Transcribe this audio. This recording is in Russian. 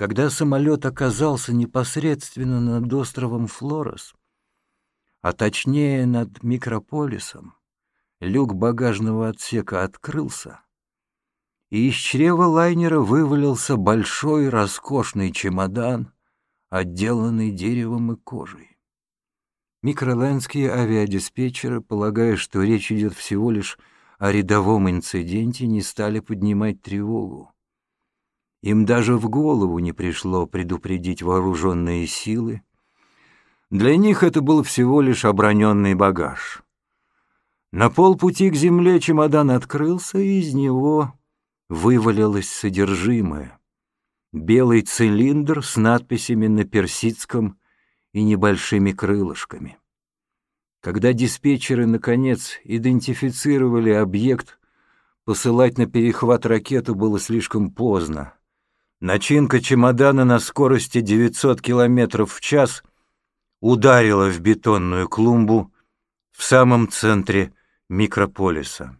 Когда самолет оказался непосредственно над островом Флорес, а точнее над микрополисом, люк багажного отсека открылся, и из чрева лайнера вывалился большой роскошный чемодан, отделанный деревом и кожей. Микроленские авиадиспетчеры, полагая, что речь идет всего лишь о рядовом инциденте, не стали поднимать тревогу. Им даже в голову не пришло предупредить вооруженные силы. Для них это был всего лишь оброненный багаж. На полпути к земле чемодан открылся, и из него вывалилось содержимое. Белый цилиндр с надписями на персидском и небольшими крылышками. Когда диспетчеры, наконец, идентифицировали объект, посылать на перехват ракету было слишком поздно. Начинка чемодана на скорости 900 км в час ударила в бетонную клумбу в самом центре микрополиса.